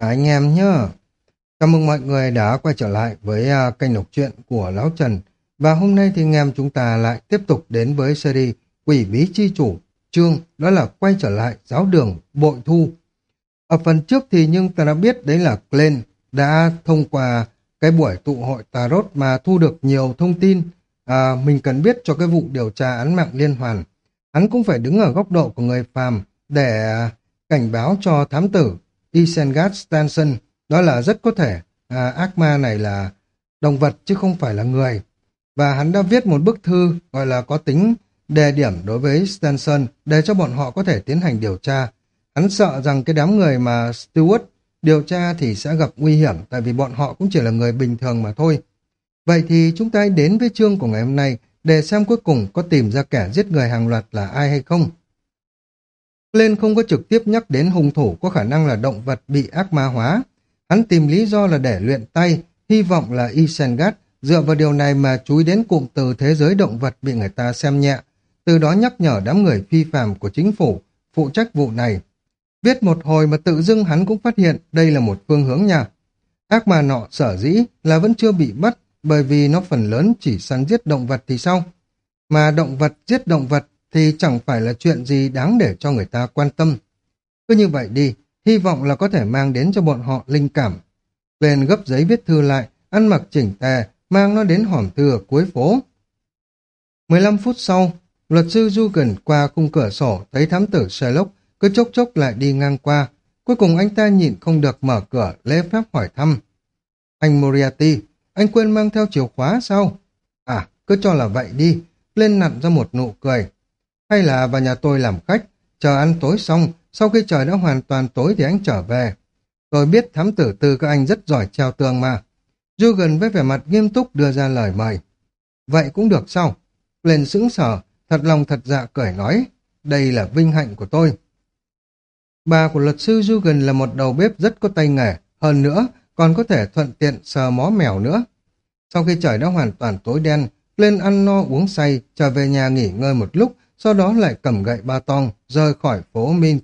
Cả anh em nhé Chào mừng mọi người đã quay trở lại với uh, kênh đọc truyện của Lão Trần. Và hôm nay thì anh em chúng ta lại tiếp tục đến với series Quỷ Bí Chi Chủ. Chương đó là quay trở lại giáo đường bội thu. Ở phần trước thì nhưng ta đã biết đấy là Glenn đã thông qua cái buổi tụ hội Tarot mà thu được nhiều thông tin à, mình cần biết cho cái vụ điều tra án mạng liên hoàn. Hắn cũng phải đứng ở góc độ của người phàm để à, cảnh báo cho thám tử Isengard Stanson, đó là rất có thể à, ác ma này là động vật chứ không phải là người. Và hắn đã viết một bức thư gọi là có tính đề điểm đối với Stanson để cho bọn họ có thể tiến hành điều tra. Hắn sợ rằng cái đám người mà Stewart điều tra thì sẽ gặp nguy hiểm tại vì bọn họ cũng chỉ là người bình thường mà thôi. Vậy thì chúng ta hãy đến với chương của ngày hôm nay để xem cuối cùng có tìm ra kẻ giết người hàng loạt là ai hay không. Lên không có trực tiếp nhắc đến hung thủ có khả năng là động vật bị ác ma hóa. Hắn tìm lý do là để luyện tay, hy vọng là Isengard dựa vào điều này mà chú ý đến cụm từ thế giới động vật bị người ta xem nhẹ, từ đó nhắc nhở đám người phi phạm của chính phủ phụ trách vụ này. Viết một hồi mà tự dưng hắn cũng phát hiện đây là một phương hướng nhà Ác ma nọ sở dĩ là vẫn chưa bị bắt bởi vì nó phần lớn chỉ săn giết động vật thì sao? Mà động vật giết động vật thì chẳng phải là chuyện gì đáng để cho người ta quan tâm. Cứ như vậy đi, hy vọng là có thể mang đến cho bọn họ linh cảm. Lên gấp giấy viết thư lại, ăn mặc chỉnh tề, mang nó đến hòm thư ở cuối phố. 15 phút sau, luật sư Dugan qua khung cửa sổ thấy thám tử Sherlock cứ chốc chốc lại đi ngang qua. Cuối cùng anh ta nhịn không được mở cửa lễ phép hỏi thăm. Anh Moriarty, anh quên mang theo chìa khóa sao? À, cứ cho là vậy đi. Lên nặn ra một nụ cười. Hay là vào nhà tôi làm khách, chờ ăn tối xong, sau khi trời đã hoàn toàn tối thì anh trở về. Tôi biết thám tử tư các anh rất giỏi treo tường mà. Dugan với vẻ mặt nghiêm túc đưa ra lời mời. Vậy cũng được sao? Lên sững sờ, thật lòng thật dạ cởi nói. Đây là vinh hạnh của tôi. Bà của luật sư Dugan là một đầu bếp rất có tay nghề, hơn nữa còn có thể thuận tiện sờ mó mèo nữa. Sau khi trời đã hoàn toàn tối đen, lên ăn no uống say, trở về nhà nghỉ ngơi một lúc, sau đó lại cầm gậy ba tong, rời khỏi phố Mink.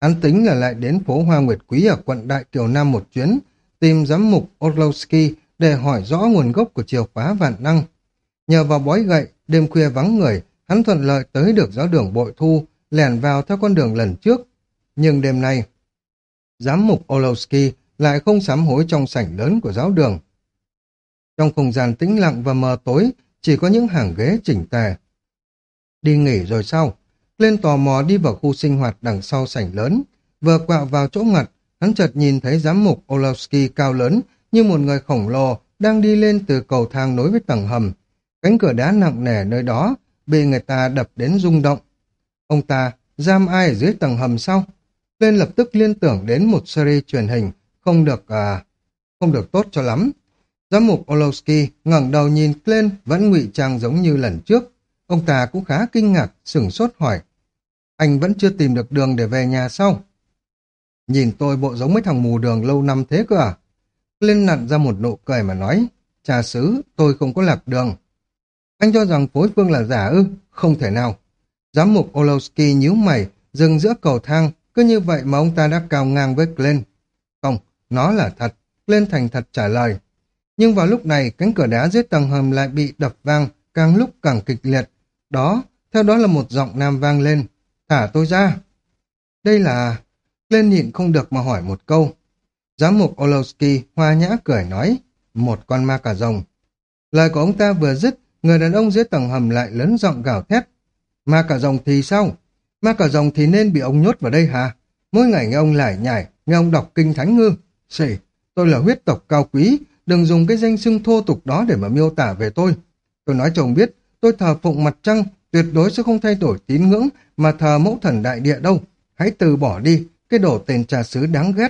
Hắn tính là lại đến phố Hoa Nguyệt Quý ở quận Đại Kiều Nam một chuyến, tìm giám mục Orlowski để hỏi rõ nguồn gốc của chìa khóa vạn năng. Nhờ vào bói gậy, đêm khuya vắng người, hắn thuận lợi tới được giáo đường bội thu, lẻn vào theo con đường lần trước. Nhưng đêm nay, giám mục Orlowski lại không sám hối trong sảnh lớn của giáo đường. Trong không gian tĩnh lặng và mờ tối, chỉ có những hàng ghế chỉnh tề. Đi nghỉ rồi sao? Lên tò mò đi vào khu sinh hoạt đằng sau sảnh lớn. Vừa quẹo vào chỗ ngặt, hắn chợt nhìn thấy giám mục Olowski cao lớn như một người khổng lồ đang đi lên từ cầu thang nối với tầng hầm. Cánh cửa đá nặng nề nơi đó bị người ta đập đến rung động. Ông ta giam ai ở dưới tầng hầm sau? Lên lập tức liên tưởng đến một series truyền hình không được à, không được tốt cho lắm. Giám mục Olowski ngẩng đầu nhìn lên vẫn ngụy trang giống như lần trước. Ông ta cũng khá kinh ngạc, sửng sốt hỏi. Anh vẫn chưa tìm được đường để về nhà sao? Nhìn tôi bộ giống mấy thằng mù đường lâu năm thế cơ à? Lên nặn ra một nụ cười mà nói. Trà sứ, tôi không có lạc đường. Anh cho rằng phối phương là giả ư? Không thể nào. Giám mục Olowski nhíu mày, dừng giữa cầu thang. Cứ như vậy mà ông ta đã cao ngang với Glenn. Không, nó là thật. Glenn thành thật trả lời. Nhưng vào lúc này, cánh cửa đá dưới tầng hầm lại bị đập vang, càng lúc càng kịch liệt. Đó, theo đó là một giọng nam vang lên. Thả tôi ra. Đây là... Lên nhịn không được mà hỏi một câu. Giám mục Olowski hoa nhã cười nói. Một con ma cà rồng. Lời của ông ta vừa dứt, người đàn ông dưới tầng hầm lại lớn giọng gào thét. Ma cà rồng thì sao? Ma cà rồng thì nên bị ông nhốt vào đây hả? Mỗi ngày nghe ông lải nhải, nghe ông đọc kinh thánh ngư. Xỉ, tôi là huyết tộc cao quý, đừng dùng cái danh xưng thô tục đó để mà miêu tả về tôi. Tôi nói cho ông biết, tôi thờ phụng mặt trăng, tuyệt đối sẽ không thay đổi tín ngưỡng mà thờ mẫu thần đại địa đâu. Hãy từ bỏ đi, cái đổ tên trà sứ đáng ghét.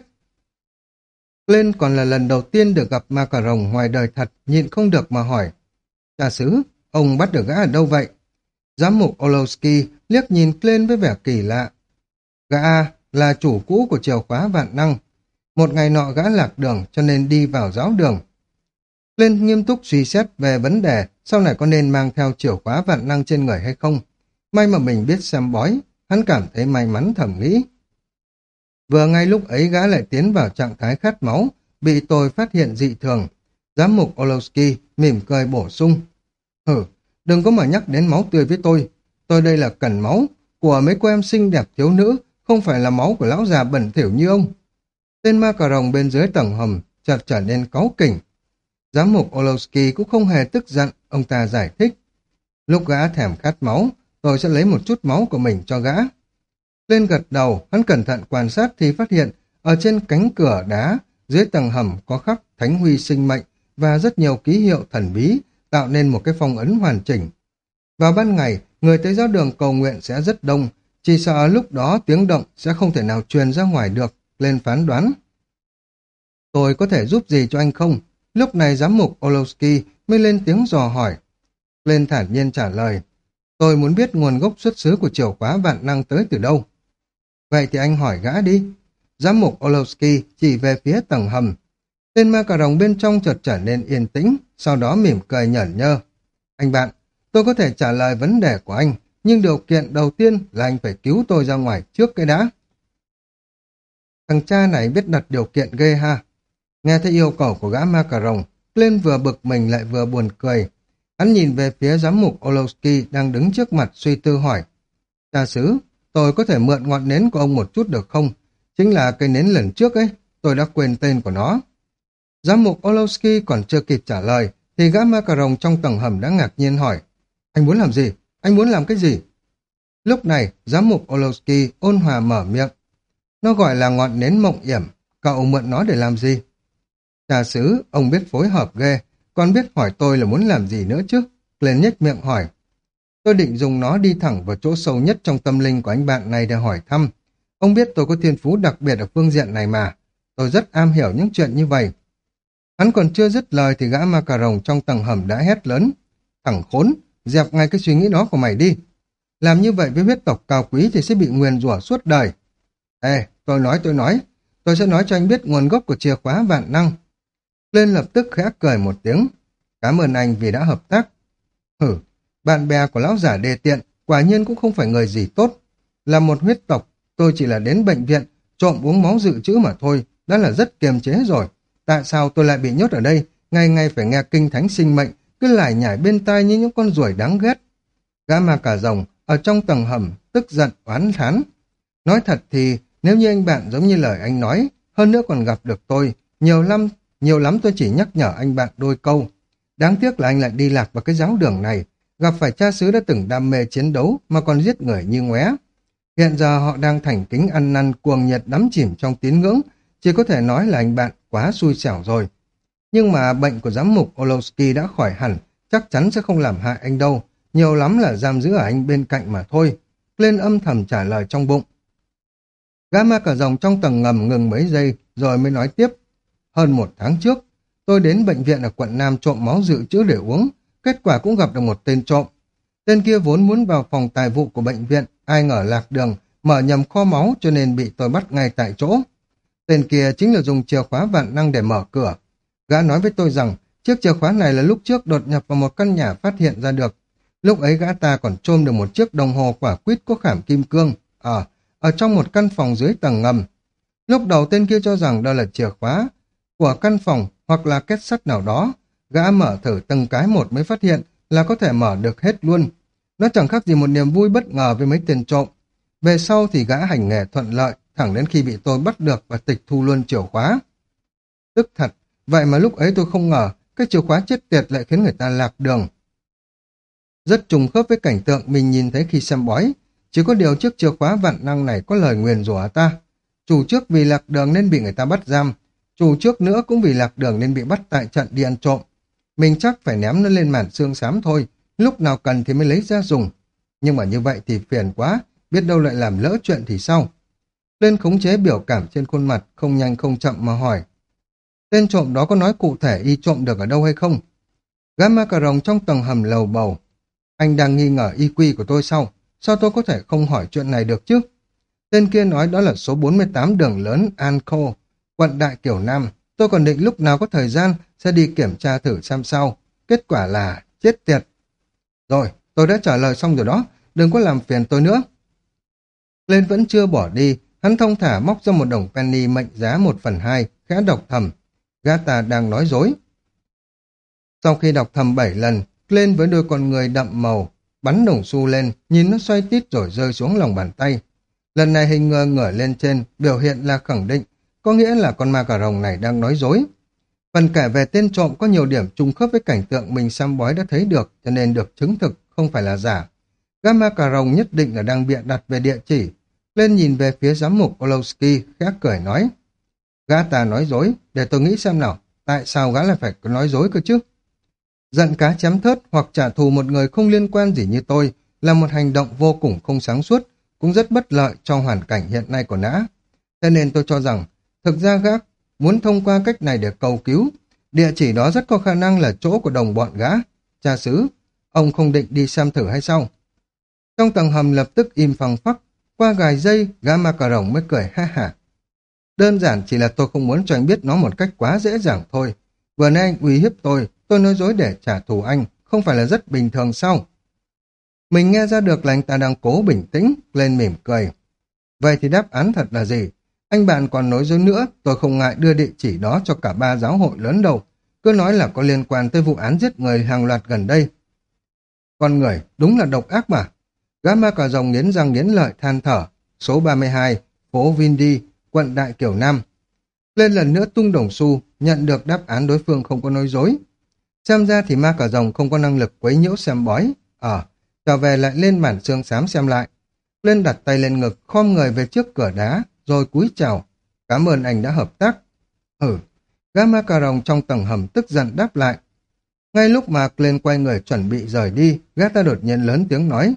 Lên còn là lần đầu tiên được gặp ma cà rồng ngoài đời thật, nhịn không được mà hỏi. Trà sứ, ông bắt được gã ở đâu vậy? Giám mục Olowski liếc nhìn lên với vẻ kỳ lạ. Gã là chủ cũ của chìa khóa vạn năng. Một ngày nọ gã lạc đường cho nên đi vào giáo đường. Lên nghiêm túc suy xét về vấn đề sau này có nên mang theo chìa khóa vạn năng trên người hay không. May mà mình biết xem bói, hắn cảm thấy may mắn thầm nghĩ. Vừa ngay lúc ấy gã lại tiến vào trạng thái khát máu, bị tôi phát hiện dị thường. Giám mục Olowski mỉm cười bổ sung. Hử, đừng có mà nhắc đến máu tươi với tôi. Tôi đây là cần máu của mấy cô em xinh đẹp thiếu nữ, không phải là máu của lão già bẩn thỉu như ông. Tên ma cà rồng bên dưới tầng hầm chợt trở nên cáu kỉnh. Giám mục Olowski cũng không hề tức giận, ông ta giải thích. Lúc gã thèm khát máu, tôi sẽ lấy một chút máu của mình cho gã. Lên gật đầu, hắn cẩn thận quan sát thì phát hiện ở trên cánh cửa đá, dưới tầng hầm có khắc thánh huy sinh mệnh và rất nhiều ký hiệu thần bí, tạo nên một cái phong ấn hoàn chỉnh. Vào ban ngày, người tới giáo đường cầu nguyện sẽ rất đông, chỉ sợ lúc đó tiếng động sẽ không thể nào truyền ra ngoài được, lên phán đoán. Tôi có thể giúp gì cho anh không? Lúc này giám mục Olowski mới lên tiếng dò hỏi. Lên thản nhiên trả lời. Tôi muốn biết nguồn gốc xuất xứ của chìa khóa vạn năng tới từ đâu. Vậy thì anh hỏi gã đi. Giám mục Olowski chỉ về phía tầng hầm. Tên ma cà rồng bên trong chợt trở nên yên tĩnh, sau đó mỉm cười nhởn nhơ. Anh bạn, tôi có thể trả lời vấn đề của anh, nhưng điều kiện đầu tiên là anh phải cứu tôi ra ngoài trước cái đã. Thằng cha này biết đặt điều kiện ghê ha. Nghe thấy yêu cầu của gã ma cà rồng, lên vừa bực mình lại vừa buồn cười. Hắn nhìn về phía giám mục Olowski đang đứng trước mặt suy tư hỏi. Cha sứ, tôi có thể mượn ngọn nến của ông một chút được không? Chính là cây nến lần trước ấy, tôi đã quên tên của nó. Giám mục Olowski còn chưa kịp trả lời, thì gã ma cà rồng trong tầng hầm đã ngạc nhiên hỏi. Anh muốn làm gì? Anh muốn làm cái gì? Lúc này, giám mục Olowski ôn hòa mở miệng. Nó gọi là ngọn nến mộng yểm, cậu mượn nó để làm gì? Trà sứ, ông biết phối hợp ghê, còn biết hỏi tôi là muốn làm gì nữa chứ? Lên nhếch miệng hỏi. Tôi định dùng nó đi thẳng vào chỗ sâu nhất trong tâm linh của anh bạn này để hỏi thăm. Ông biết tôi có thiên phú đặc biệt ở phương diện này mà. Tôi rất am hiểu những chuyện như vậy. Hắn còn chưa dứt lời thì gã ma cà rồng trong tầng hầm đã hét lớn. thẳng khốn, dẹp ngay cái suy nghĩ đó của mày đi. Làm như vậy với huyết tộc cao quý thì sẽ bị nguyền rủa suốt đời. Ê, tôi nói tôi nói, tôi sẽ nói cho anh biết nguồn gốc của chìa khóa vạn năng. Lên lập tức khẽ cười một tiếng. Cảm ơn anh vì đã hợp tác. Hử, bạn bè của lão giả đề tiện, quả nhiên cũng không phải người gì tốt. Là một huyết tộc, tôi chỉ là đến bệnh viện, trộm uống máu dự trữ mà thôi, đã là rất kiềm chế rồi. Tại sao tôi lại bị nhốt ở đây, ngày ngày phải nghe kinh thánh sinh mệnh, cứ lải nhải bên tai như những con ruồi đáng ghét. Gã ma cả rồng, ở trong tầng hầm, tức giận, oán thán. Nói thật thì, nếu như anh bạn giống như lời anh nói, hơn nữa còn gặp được tôi, nhiều năm, nhiều lắm tôi chỉ nhắc nhở anh bạn đôi câu. Đáng tiếc là anh lại đi lạc vào cái giáo đường này, gặp phải cha xứ đã từng đam mê chiến đấu mà còn giết người như ngóe. Hiện giờ họ đang thành kính ăn năn cuồng nhiệt đắm chìm trong tín ngưỡng, chỉ có thể nói là anh bạn quá xui xẻo rồi. Nhưng mà bệnh của giám mục Olowski đã khỏi hẳn, chắc chắn sẽ không làm hại anh đâu, nhiều lắm là giam giữ ở anh bên cạnh mà thôi. Lên âm thầm trả lời trong bụng. Gã ma cả dòng trong tầng ngầm ngừng mấy giây, rồi mới nói tiếp. Hơn một tháng trước, tôi đến bệnh viện ở quận Nam trộm máu dự trữ để uống, kết quả cũng gặp được một tên trộm. Tên kia vốn muốn vào phòng tài vụ của bệnh viện, ai ngờ lạc đường, mở nhầm kho máu cho nên bị tôi bắt ngay tại chỗ. Tên kia chính là dùng chìa khóa vạn năng để mở cửa. Gã nói với tôi rằng, chiếc chìa khóa này là lúc trước đột nhập vào một căn nhà phát hiện ra được. Lúc ấy gã ta còn trôm được một chiếc đồng hồ quả quýt có khảm kim cương, ở, ở trong một căn phòng dưới tầng ngầm. Lúc đầu tên kia cho rằng đó là chìa khóa của căn phòng hoặc là kết sắt nào đó. Gã mở thử từng cái một mới phát hiện là có thể mở được hết luôn. Nó chẳng khác gì một niềm vui bất ngờ với mấy tiền trộm. Về sau thì gã hành nghề thuận lợi, thẳng đến khi bị tôi bắt được và tịch thu luôn chìa khóa. Tức thật, vậy mà lúc ấy tôi không ngờ cái chìa khóa chết tiệt lại khiến người ta lạc đường. Rất trùng khớp với cảnh tượng mình nhìn thấy khi xem bói, chỉ có điều chiếc chìa khóa vạn năng này có lời nguyền rủa ta. Chủ trước vì lạc đường nên bị người ta bắt giam, chủ trước nữa cũng vì lạc đường nên bị bắt tại trận đi ăn trộm. Mình chắc phải ném nó lên màn xương xám thôi, lúc nào cần thì mới lấy ra dùng. Nhưng mà như vậy thì phiền quá, biết đâu lại làm lỡ chuyện thì sao? Lên khống chế biểu cảm trên khuôn mặt, không nhanh không chậm mà hỏi. Tên trộm đó có nói cụ thể y trộm được ở đâu hay không? Gã ma cà rồng trong tầng hầm lầu bầu. Anh đang nghi ngờ y quy của tôi sao? Sao tôi có thể không hỏi chuyện này được chứ? Tên kia nói đó là số 48 đường lớn Anco, quận Đại Kiểu Nam. Tôi còn định lúc nào có thời gian sẽ đi kiểm tra thử xem sau Kết quả là chết tiệt. Rồi, tôi đã trả lời xong rồi đó. Đừng có làm phiền tôi nữa. Lên vẫn chưa bỏ đi, Hắn thông thả móc ra một đồng penny mệnh giá một phần hai, khẽ đọc thầm. Gata đang nói dối. Sau khi đọc thầm bảy lần, lên với đôi con người đậm màu, bắn đồng xu lên, nhìn nó xoay tít rồi rơi xuống lòng bàn tay. Lần này hình ngờ ngửa lên trên, biểu hiện là khẳng định, có nghĩa là con ma cà rồng này đang nói dối. Phần kể về tên trộm có nhiều điểm trùng khớp với cảnh tượng mình xăm bói đã thấy được, cho nên được chứng thực, không phải là giả. Gã ma cà rồng nhất định là đang bịa đặt về địa chỉ. Lên nhìn về phía giám mục Olowski, khẽ cười nói. Gã ta nói dối, để tôi nghĩ xem nào, tại sao gã lại phải nói dối cơ chứ? Giận cá chém thớt hoặc trả thù một người không liên quan gì như tôi là một hành động vô cùng không sáng suốt, cũng rất bất lợi trong hoàn cảnh hiện nay của nã. Thế nên tôi cho rằng, thực ra gã muốn thông qua cách này để cầu cứu. Địa chỉ đó rất có khả năng là chỗ của đồng bọn gã. Cha xứ, ông không định đi xem thử hay sao? Trong tầng hầm lập tức im phăng phắc, qua gài dây, gã ma cà rồng mới cười ha hả. Đơn giản chỉ là tôi không muốn cho anh biết nó một cách quá dễ dàng thôi. Vừa nay anh uy hiếp tôi, tôi nói dối để trả thù anh, không phải là rất bình thường sao? Mình nghe ra được là anh ta đang cố bình tĩnh, lên mỉm cười. Vậy thì đáp án thật là gì? Anh bạn còn nói dối nữa, tôi không ngại đưa địa chỉ đó cho cả ba giáo hội lớn đầu. Cứ nói là có liên quan tới vụ án giết người hàng loạt gần đây. Con người, đúng là độc ác mà. Gamma cả dòng rồng nghiến răng nghiến lợi than thở. Số 32, phố Vindy, quận Đại Kiểu Nam. Lên lần nữa tung đồng xu, nhận được đáp án đối phương không có nói dối. Xem ra thì ma cả rồng không có năng lực quấy nhiễu xem bói. Ờ, trở về lại lên bản xương xám xem lại. Lên đặt tay lên ngực, khom người về trước cửa đá, rồi cúi chào. Cảm ơn anh đã hợp tác. Ừ, gã ma cà rồng trong tầng hầm tức giận đáp lại. Ngay lúc mà lên quay người chuẩn bị rời đi, gã ta đột nhiên lớn tiếng nói.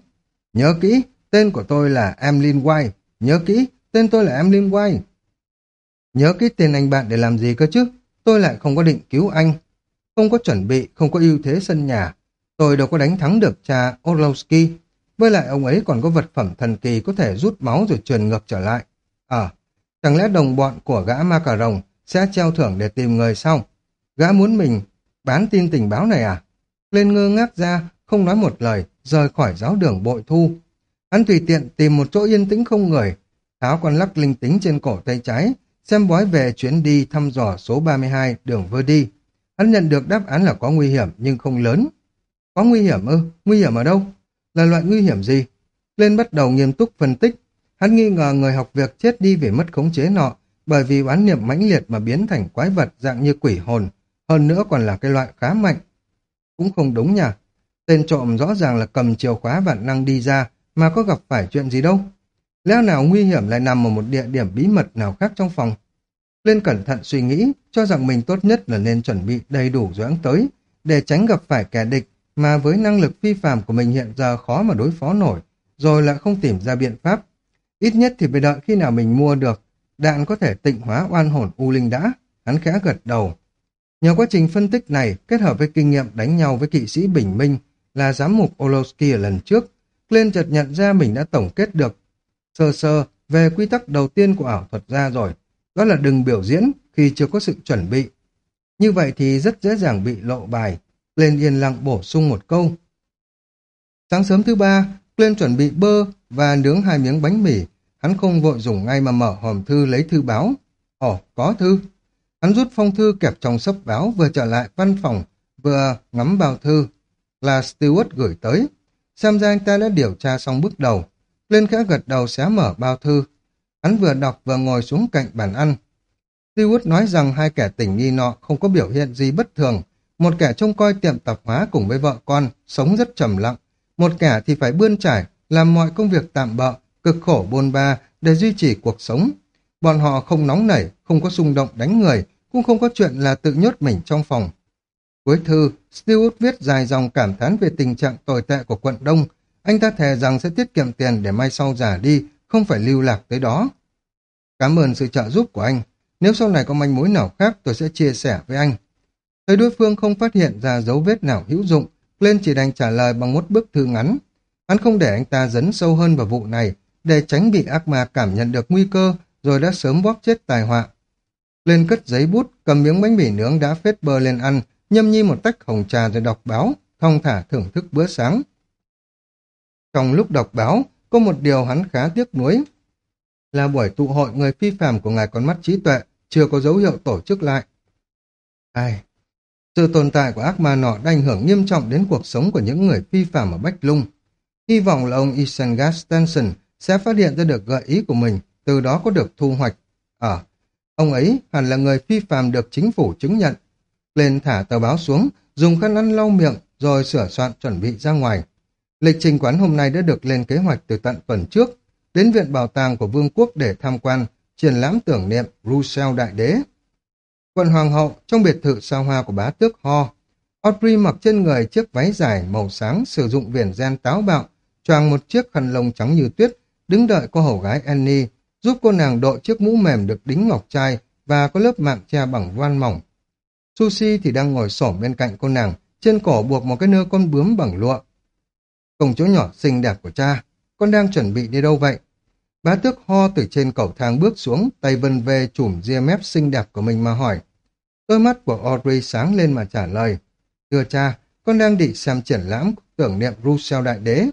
Nhớ kỹ, tên của tôi là Emlyn White. Nhớ kỹ, tên tôi là Emlyn White. Nhớ kỹ tên anh bạn để làm gì cơ chứ? Tôi lại không có định cứu anh. Không có chuẩn bị, không có ưu thế sân nhà. Tôi đâu có đánh thắng được cha Orlowski. Với lại ông ấy còn có vật phẩm thần kỳ có thể rút máu rồi truyền ngược trở lại. À, chẳng lẽ đồng bọn của gã ma cà rồng sẽ treo thưởng để tìm người sau? Gã muốn mình bán tin tình báo này à? Lên ngơ ngác ra, không nói một lời, rời khỏi giáo đường bội thu. Hắn tùy tiện tìm một chỗ yên tĩnh không người, tháo con lắc linh tính trên cổ tay trái, xem bói về chuyến đi thăm dò số 32 đường vơ đi. Hắn nhận được đáp án là có nguy hiểm nhưng không lớn. Có nguy hiểm ư? Nguy hiểm ở đâu? Là loại nguy hiểm gì? Lên bắt đầu nghiêm túc phân tích. Hắn nghi ngờ người học việc chết đi vì mất khống chế nọ, bởi vì oán niệm mãnh liệt mà biến thành quái vật dạng như quỷ hồn, hơn nữa còn là cái loại khá mạnh. Cũng không đúng nhỉ? Tên trộm rõ ràng là cầm chìa khóa vạn năng đi ra, mà có gặp phải chuyện gì đâu. Lẽ nào nguy hiểm lại nằm ở một địa điểm bí mật nào khác trong phòng? Lên cẩn thận suy nghĩ, cho rằng mình tốt nhất là nên chuẩn bị đầy đủ rồi tới, để tránh gặp phải kẻ địch mà với năng lực phi phàm của mình hiện giờ khó mà đối phó nổi, rồi lại không tìm ra biện pháp. Ít nhất thì phải đợi khi nào mình mua được, đạn có thể tịnh hóa oan hồn U Linh đã. Hắn khẽ gật đầu. Nhờ quá trình phân tích này kết hợp với kinh nghiệm đánh nhau với kỵ sĩ Bình Minh là giám mục Olowski ở lần trước, Glenn chợt nhận ra mình đã tổng kết được sơ sơ về quy tắc đầu tiên của ảo thuật ra rồi. Đó là đừng biểu diễn khi chưa có sự chuẩn bị. Như vậy thì rất dễ dàng bị lộ bài. Lên yên lặng bổ sung một câu. Sáng sớm thứ ba, lên chuẩn bị bơ và nướng hai miếng bánh mì. Hắn không vội dùng ngay mà mở hòm thư lấy thư báo. Ồ, có thư. Hắn rút phong thư kẹp trong sấp báo vừa trở lại văn phòng, vừa ngắm bao thư. Là Stewart gửi tới. Xem ra anh ta đã điều tra xong bước đầu. Lên khẽ gật đầu xé mở bao thư. Hắn vừa đọc vừa ngồi xuống cạnh bàn ăn. Stewart nói rằng hai kẻ tình nghi nọ không có biểu hiện gì bất thường. Một kẻ trông coi tiệm tạp hóa cùng với vợ con, sống rất trầm lặng. Một kẻ thì phải bươn trải, làm mọi công việc tạm bợ, cực khổ bôn ba để duy trì cuộc sống. Bọn họ không nóng nảy, không có xung động đánh người, cũng không có chuyện là tự nhốt mình trong phòng. Cuối thư, Stewart viết dài dòng cảm thán về tình trạng tồi tệ của quận Đông. Anh ta thề rằng sẽ tiết kiệm tiền để mai sau giả đi, không phải lưu lạc tới đó. Cảm ơn sự trợ giúp của anh. Nếu sau này có manh mối nào khác tôi sẽ chia sẻ với anh. Thấy đối phương không phát hiện ra dấu vết nào hữu dụng, Glenn chỉ đành trả lời bằng một bức thư ngắn. Hắn không để anh ta dấn sâu hơn vào vụ này, để tránh bị ác ma cảm nhận được nguy cơ, rồi đã sớm bóp chết tài họa. Glenn cất giấy bút, cầm miếng bánh mì nướng đã phết bơ lên ăn, nhâm nhi một tách hồng trà rồi đọc báo, thong thả thưởng thức bữa sáng. Trong lúc đọc báo, có một điều hắn khá tiếc nuối, là buổi tụ hội người phi phạm của ngài con mắt trí tuệ, chưa có dấu hiệu tổ chức lại. Ai? Sự tồn tại của ác ma nọ đã ảnh hưởng nghiêm trọng đến cuộc sống của những người phi phạm ở Bách Lung. Hy vọng là ông Isengard Stenson sẽ phát hiện ra được gợi ý của mình, từ đó có được thu hoạch. Ở, ờ, ông ấy hẳn là người phi phạm được chính phủ chứng nhận. Lên thả tờ báo xuống, dùng khăn ăn lau miệng, rồi sửa soạn chuẩn bị ra ngoài. Lịch trình quán hôm nay đã được lên kế hoạch từ tận tuần trước, đến viện bảo tàng của vương quốc để tham quan, triển lãm tưởng niệm Rousseau Đại Đế. Quận Hoàng hậu trong biệt thự sao hoa của bá tước Ho. Audrey mặc trên người chiếc váy dài màu sáng sử dụng viền gen táo bạo, choàng một chiếc khăn lông trắng như tuyết, đứng đợi cô hầu gái Annie, giúp cô nàng đội chiếc mũ mềm được đính ngọc trai và có lớp mạng che bằng voan mỏng. Sushi thì đang ngồi xổm bên cạnh cô nàng, trên cổ buộc một cái nơ con bướm bằng lụa. Công chúa nhỏ xinh đẹp của cha, con đang chuẩn bị đi đâu vậy? Bá tước ho từ trên cầu thang bước xuống, tay vân về chùm ria mép xinh đẹp của mình mà hỏi. Đôi mắt của Audrey sáng lên mà trả lời. Thưa cha, con đang định xem triển lãm tưởng niệm Rousseau Đại Đế.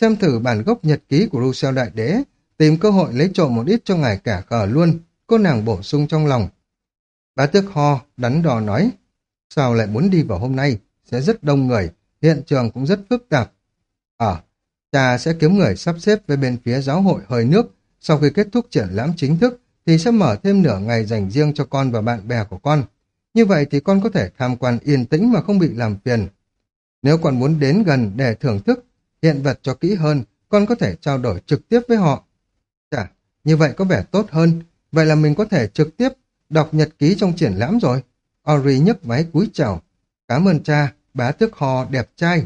Xem thử bản gốc nhật ký của Rousseau Đại Đế, tìm cơ hội lấy trộm một ít cho ngài cả cờ luôn, cô nàng bổ sung trong lòng. Bá tước ho, đắn đo nói, sao lại muốn đi vào hôm nay, sẽ rất đông người, hiện trường cũng rất phức tạp. Ờ, cha sẽ kiếm người sắp xếp về bên phía giáo hội hơi nước, sau khi kết thúc triển lãm chính thức thì sẽ mở thêm nửa ngày dành riêng cho con và bạn bè của con. Như vậy thì con có thể tham quan yên tĩnh mà không bị làm phiền. Nếu con muốn đến gần để thưởng thức hiện vật cho kỹ hơn, con có thể trao đổi trực tiếp với họ. Chà, như vậy có vẻ tốt hơn. Vậy là mình có thể trực tiếp đọc nhật ký trong triển lãm rồi. Ori nhấc váy cúi chào. Cảm ơn cha, bá tước hò đẹp trai.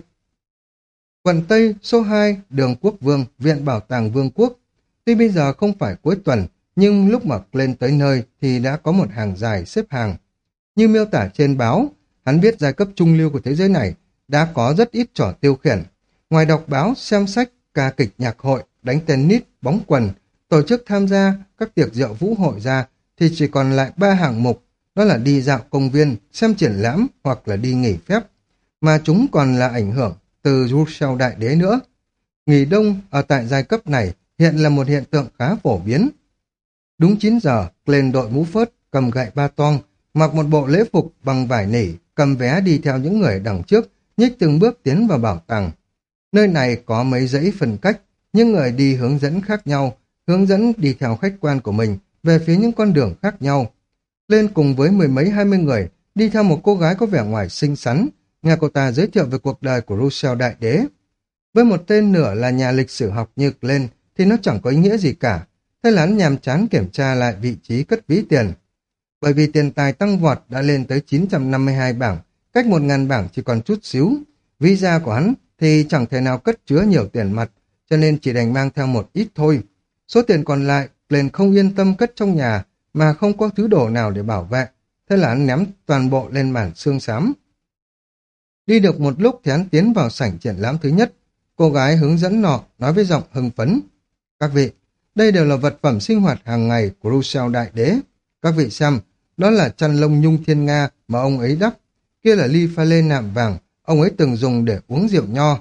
Quận Tây, số 2, đường Quốc Vương, Viện Bảo tàng Vương quốc. Tuy bây giờ không phải cuối tuần, nhưng lúc mà lên tới nơi thì đã có một hàng dài xếp hàng. Như miêu tả trên báo, hắn biết giai cấp trung lưu của thế giới này đã có rất ít trò tiêu khiển. Ngoài đọc báo, xem sách, ca kịch nhạc hội, đánh tennis, bóng quần, tổ chức tham gia các tiệc rượu vũ hội ra thì chỉ còn lại ba hạng mục, đó là đi dạo công viên, xem triển lãm hoặc là đi nghỉ phép. Mà chúng còn là ảnh hưởng từ Rousseau Đại Đế nữa. Nghỉ đông ở tại giai cấp này hiện là một hiện tượng khá phổ biến. Đúng 9 giờ, lên đội mũ phớt, cầm gậy ba toang, mặc một bộ lễ phục bằng vải nỉ, cầm vé đi theo những người đằng trước, nhích từng bước tiến vào bảo tàng. Nơi này có mấy dãy phân cách, những người đi hướng dẫn khác nhau, hướng dẫn đi theo khách quan của mình về phía những con đường khác nhau. Lên cùng với mười mấy hai mươi người, đi theo một cô gái có vẻ ngoài xinh xắn, nghe cô ta giới thiệu về cuộc đời của Rousseau Đại Đế. Với một tên nửa là nhà lịch sử học như lên thì nó chẳng có ý nghĩa gì cả. Thế là hắn nhàm chán kiểm tra lại vị trí cất ví tiền. Bởi vì tiền tài tăng vọt đã lên tới 952 bảng, cách 1.000 bảng chỉ còn chút xíu. Visa của hắn thì chẳng thể nào cất chứa nhiều tiền mặt, cho nên chỉ đành mang theo một ít thôi. Số tiền còn lại, lên không yên tâm cất trong nhà, mà không có thứ đồ nào để bảo vệ. Thế là hắn ném toàn bộ lên bản xương xám. Đi được một lúc thì hắn tiến vào sảnh triển lãm thứ nhất. Cô gái hướng dẫn nọ nói với giọng hưng phấn. Các vị, đây đều là vật phẩm sinh hoạt hàng ngày của Rousseau Đại Đế. Các vị xem, đó là chăn lông nhung thiên nga mà ông ấy đắp. Kia là ly pha lê nạm vàng, ông ấy từng dùng để uống rượu nho.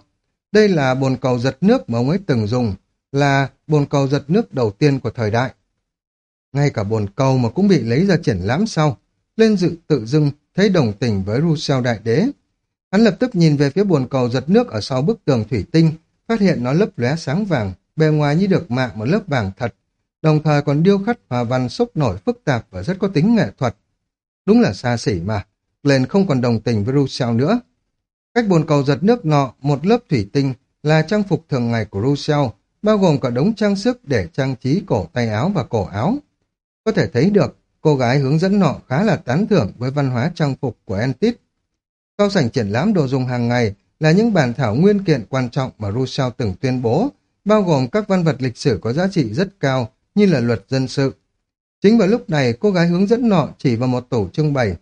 Đây là bồn cầu giật nước mà ông ấy từng dùng, là bồn cầu giật nước đầu tiên của thời đại. Ngay cả bồn cầu mà cũng bị lấy ra triển lãm sau. Lên dự tự dưng thấy đồng tình với Rousseau Đại Đế. Hắn lập tức nhìn về phía bồn cầu giật nước ở sau bức tường thủy tinh, phát hiện nó lấp lóe sáng vàng, bề ngoài như được mạ một lớp vàng thật, đồng thời còn điêu khắc hòa văn sốc nổi phức tạp và rất có tính nghệ thuật. Đúng là xa xỉ mà, lên không còn đồng tình với Rousseau nữa. Cách bồn cầu giật nước nọ, một lớp thủy tinh là trang phục thường ngày của Rousseau, bao gồm cả đống trang sức để trang trí cổ tay áo và cổ áo. Có thể thấy được, cô gái hướng dẫn nọ khá là tán thưởng với văn hóa trang phục của Entit. Sau sảnh triển lãm đồ dùng hàng ngày là những bản thảo nguyên kiện quan trọng mà Rousseau từng tuyên bố, bao gồm các văn vật lịch sử có giá trị rất cao như là luật dân sự. Chính vào lúc này, cô gái hướng dẫn nọ chỉ vào một tủ trưng bày.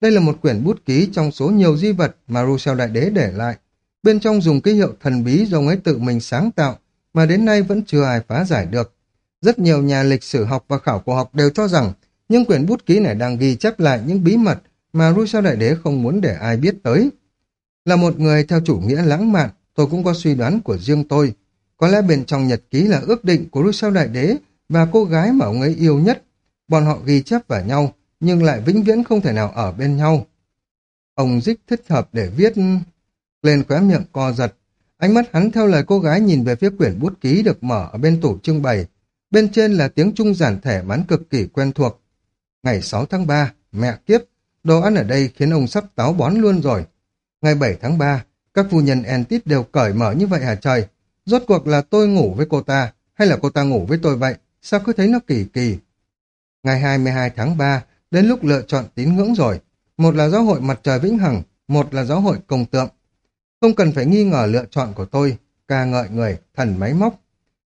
Đây là một quyển bút ký trong số nhiều di vật mà Rousseau Đại Đế để lại. Bên trong dùng ký hiệu thần bí do ông ấy tự mình sáng tạo, mà đến nay vẫn chưa ai phá giải được. Rất nhiều nhà lịch sử học và khảo cổ học đều cho rằng những quyển bút ký này đang ghi chép lại những bí mật mà Rousseau Đại Đế không muốn để ai biết tới. Là một người theo chủ nghĩa lãng mạn, tôi cũng có suy đoán của riêng tôi. Có lẽ bên trong nhật ký là ước định của Rousseau Đại Đế và cô gái mà ông ấy yêu nhất. Bọn họ ghi chép vào nhau, nhưng lại vĩnh viễn không thể nào ở bên nhau. Ông dích thích hợp để viết... Lên khóe miệng co giật. Ánh mắt hắn theo lời cô gái nhìn về phía quyển bút ký được mở ở bên tủ trưng bày. Bên trên là tiếng trung giản thể mắn cực kỳ quen thuộc. Ngày 6 tháng 3, mẹ kiếp, đồ ăn ở đây khiến ông sắp táo bón luôn rồi. Ngày 7 tháng 3, các phu nhân Entit đều cởi mở như vậy hả trời? Rốt cuộc là tôi ngủ với cô ta, hay là cô ta ngủ với tôi vậy? Sao cứ thấy nó kỳ kỳ? Ngày 22 tháng 3, đến lúc lựa chọn tín ngưỡng rồi. Một là giáo hội mặt trời vĩnh hằng, một là giáo hội công tượng. Không cần phải nghi ngờ lựa chọn của tôi, ca ngợi người, thần máy móc.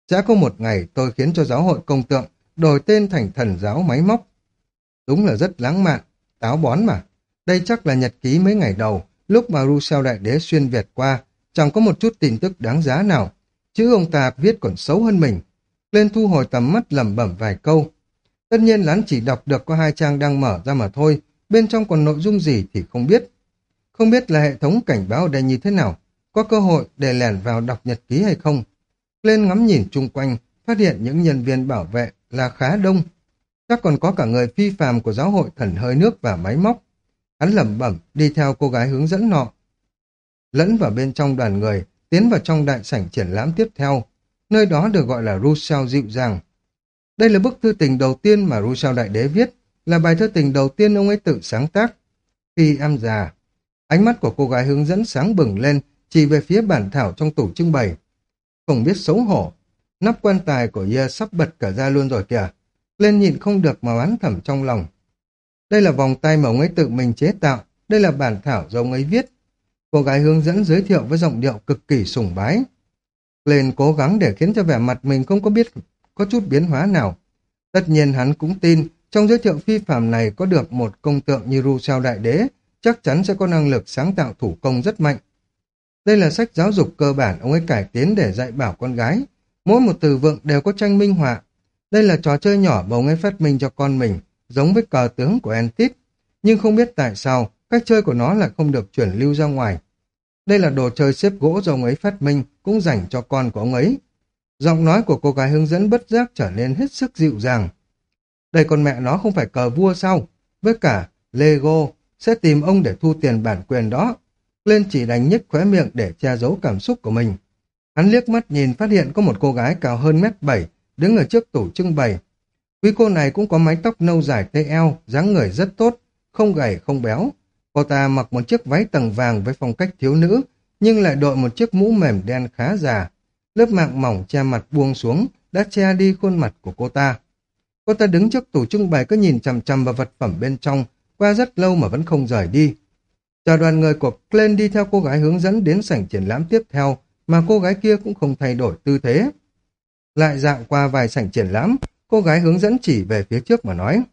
Sẽ có một ngày tôi khiến cho giáo hội công tượng đổi tên thành thần giáo máy móc. Đúng là rất lãng mạn, táo bón mà. Đây chắc là nhật ký mấy ngày đầu, lúc mà Rousseau đại đế xuyên Việt qua, chẳng có một chút tin tức đáng giá nào. Chứ ông ta viết còn xấu hơn mình. Lên thu hồi tầm mắt lẩm bẩm vài câu. Tất nhiên lán chỉ đọc được có hai trang đang mở ra mà thôi, bên trong còn nội dung gì thì không biết. Không biết là hệ thống cảnh báo ở đây như thế nào, có cơ hội để lẻn vào đọc nhật ký hay không. Lên ngắm nhìn chung quanh, phát hiện những nhân viên bảo vệ là khá đông. Chắc còn có cả người phi phàm của giáo hội thần hơi nước và máy móc. Hắn lẩm bẩm đi theo cô gái hướng dẫn nọ. Lẫn vào bên trong đoàn người, tiến vào trong đại sảnh triển lãm tiếp theo. Nơi đó được gọi là Rousseau dịu dàng. Đây là bức thư tình đầu tiên mà Rousseau đại đế viết, là bài thơ tình đầu tiên ông ấy tự sáng tác. Khi em già, ánh mắt của cô gái hướng dẫn sáng bừng lên, chỉ về phía bản thảo trong tủ trưng bày. Không biết xấu hổ, nắp quan tài của Ye sắp bật cả ra luôn rồi kìa. Lên nhịn không được mà oán thầm trong lòng. Đây là vòng tay mà ông ấy tự mình chế tạo, đây là bản thảo do ông ấy viết. Cô gái hướng dẫn giới thiệu với giọng điệu cực kỳ sùng bái. Lên cố gắng để khiến cho vẻ mặt mình không có biết có chút biến hóa nào. Tất nhiên hắn cũng tin trong giới thiệu phi phạm này có được một công tượng như Ru Sao Đại Đế, chắc chắn sẽ có năng lực sáng tạo thủ công rất mạnh. Đây là sách giáo dục cơ bản ông ấy cải tiến để dạy bảo con gái. Mỗi một từ vựng đều có tranh minh họa. Đây là trò chơi nhỏ mà ông ấy phát minh cho con mình, giống với cờ tướng của Entit. Nhưng không biết tại sao, cách chơi của nó lại không được chuyển lưu ra ngoài. Đây là đồ chơi xếp gỗ do ông ấy phát minh, cũng dành cho con của ông ấy. Giọng nói của cô gái hướng dẫn bất giác trở nên hết sức dịu dàng. Đây con mẹ nó không phải cờ vua sao? Với cả, Lego sẽ tìm ông để thu tiền bản quyền đó. Lên chỉ đánh nhếch khóe miệng để che giấu cảm xúc của mình. Hắn liếc mắt nhìn phát hiện có một cô gái cao hơn mét bảy đứng ở trước tủ trưng bày. Quý cô này cũng có mái tóc nâu dài tê eo, dáng người rất tốt, không gầy không béo. Cô ta mặc một chiếc váy tầng vàng với phong cách thiếu nữ, nhưng lại đội một chiếc mũ mềm đen khá già. Lớp mạng mỏng che mặt buông xuống, đã che đi khuôn mặt của cô ta. Cô ta đứng trước tủ trưng bày cứ nhìn chằm chằm vào vật phẩm bên trong, qua rất lâu mà vẫn không rời đi. Chờ đoàn người của Glenn đi theo cô gái hướng dẫn đến sảnh triển lãm tiếp theo, mà cô gái kia cũng không thay đổi tư thế. Lại dạo qua vài sảnh triển lãm, cô gái hướng dẫn chỉ về phía trước mà nói.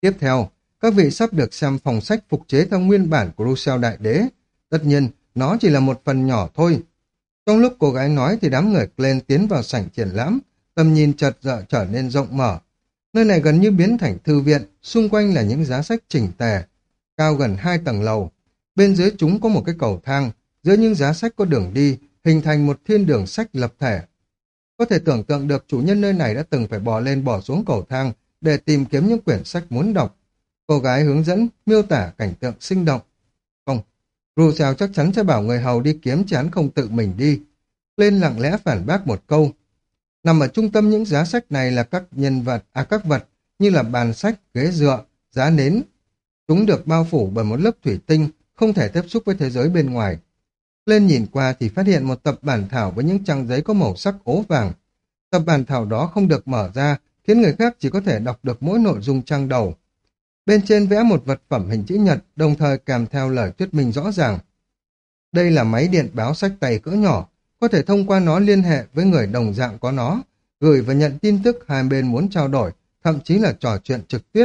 Tiếp theo, các vị sắp được xem phòng sách phục chế theo nguyên bản của Rousseau Đại Đế. Tất nhiên, nó chỉ là một phần nhỏ thôi. Trong lúc cô gái nói thì đám người Glenn tiến vào sảnh triển lãm, tầm nhìn chợt dợ trở nên rộng mở. Nơi này gần như biến thành thư viện, xung quanh là những giá sách chỉnh tề, cao gần hai tầng lầu. Bên dưới chúng có một cái cầu thang, giữa những giá sách có đường đi, hình thành một thiên đường sách lập thể. Có thể tưởng tượng được chủ nhân nơi này đã từng phải bò lên bỏ xuống cầu thang để tìm kiếm những quyển sách muốn đọc. Cô gái hướng dẫn, miêu tả cảnh tượng sinh động. Không, Rousseau chắc chắn sẽ bảo người hầu đi kiếm chán không tự mình đi. Lên lặng lẽ phản bác một câu. Nằm ở trung tâm những giá sách này là các nhân vật, à các vật như là bàn sách, ghế dựa, giá nến. Chúng được bao phủ bởi một lớp thủy tinh, không thể tiếp xúc với thế giới bên ngoài. Lên nhìn qua thì phát hiện một tập bản thảo với những trang giấy có màu sắc ố vàng. Tập bản thảo đó không được mở ra, khiến người khác chỉ có thể đọc được mỗi nội dung trang đầu. Bên trên vẽ một vật phẩm hình chữ nhật, đồng thời kèm theo lời thuyết minh rõ ràng. Đây là máy điện báo sách tay cỡ nhỏ, có thể thông qua nó liên hệ với người đồng dạng có nó, gửi và nhận tin tức hai bên muốn trao đổi, thậm chí là trò chuyện trực tiếp.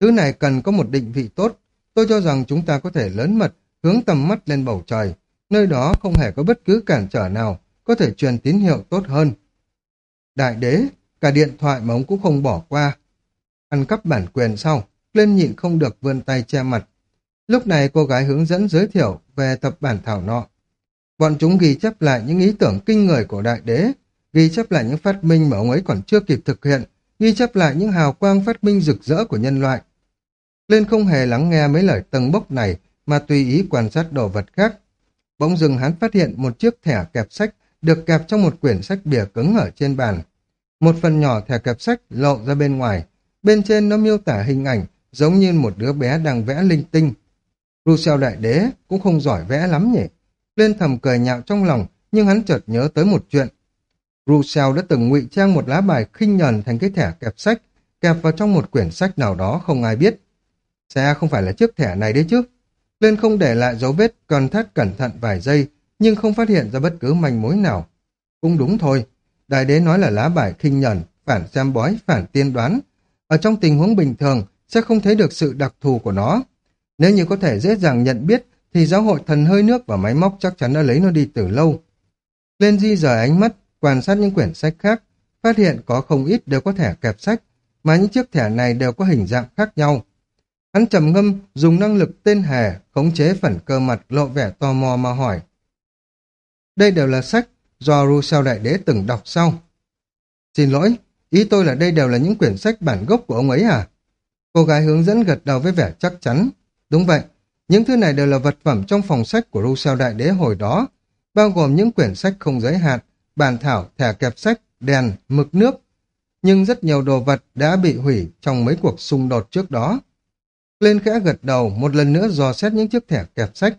Thứ này cần có một định vị tốt, tôi cho rằng chúng ta có thể lớn mật, hướng tầm mắt lên bầu trời, nơi đó không hề có bất cứ cản trở nào, có thể truyền tín hiệu tốt hơn. Đại đế, cả điện thoại mà ông cũng không bỏ qua. Ăn cắp bản quyền sau, lên nhịn không được vươn tay che mặt. Lúc này cô gái hướng dẫn giới thiệu về tập bản thảo nọ. Bọn chúng ghi chép lại những ý tưởng kinh người của đại đế, ghi chép lại những phát minh mà ông ấy còn chưa kịp thực hiện, ghi chép lại những hào quang phát minh rực rỡ của nhân loại. Lên không hề lắng nghe mấy lời tầng bốc này mà tùy ý quan sát đồ vật khác. Bỗng dừng hắn phát hiện một chiếc thẻ kẹp sách được kẹp trong một quyển sách bìa cứng ở trên bàn. Một phần nhỏ thẻ kẹp sách lộ ra bên ngoài, bên trên nó miêu tả hình ảnh giống như một đứa bé đang vẽ linh tinh. Rousseau đại đế cũng không giỏi vẽ lắm nhỉ. Lên thầm cười nhạo trong lòng, nhưng hắn chợt nhớ tới một chuyện. Rousseau đã từng ngụy trang một lá bài khinh nhờn thành cái thẻ kẹp sách, kẹp vào trong một quyển sách nào đó không ai biết. Sẽ không phải là chiếc thẻ này đấy chứ. Lên không để lại dấu vết, còn thắt cẩn thận vài giây, nhưng không phát hiện ra bất cứ manh mối nào. Cũng đúng thôi, đại đế nói là lá bài khinh nhẫn, phản xem bói, phản tiên đoán. Ở trong tình huống bình thường, sẽ không thấy được sự đặc thù của nó. Nếu như có thể dễ dàng nhận biết, thì giáo hội thần hơi nước và máy móc chắc chắn đã lấy nó đi từ lâu. Lên di rời ánh mắt, quan sát những quyển sách khác, phát hiện có không ít đều có thẻ kẹp sách, mà những chiếc thẻ này đều có hình dạng khác nhau. Hắn trầm ngâm, dùng năng lực tên hề, khống chế phần cơ mặt lộ vẻ tò mò mà hỏi. Đây đều là sách do Rousseau Đại Đế từng đọc sau. Xin lỗi, ý tôi là đây đều là những quyển sách bản gốc của ông ấy à? Cô gái hướng dẫn gật đầu với vẻ chắc chắn. Đúng vậy, những thứ này đều là vật phẩm trong phòng sách của Rousseau Đại Đế hồi đó, bao gồm những quyển sách không giới hạn, bàn thảo, thẻ kẹp sách, đèn, mực nước. Nhưng rất nhiều đồ vật đã bị hủy trong mấy cuộc xung đột trước đó. Lên khẽ gật đầu, một lần nữa dò xét những chiếc thẻ kẹp sách.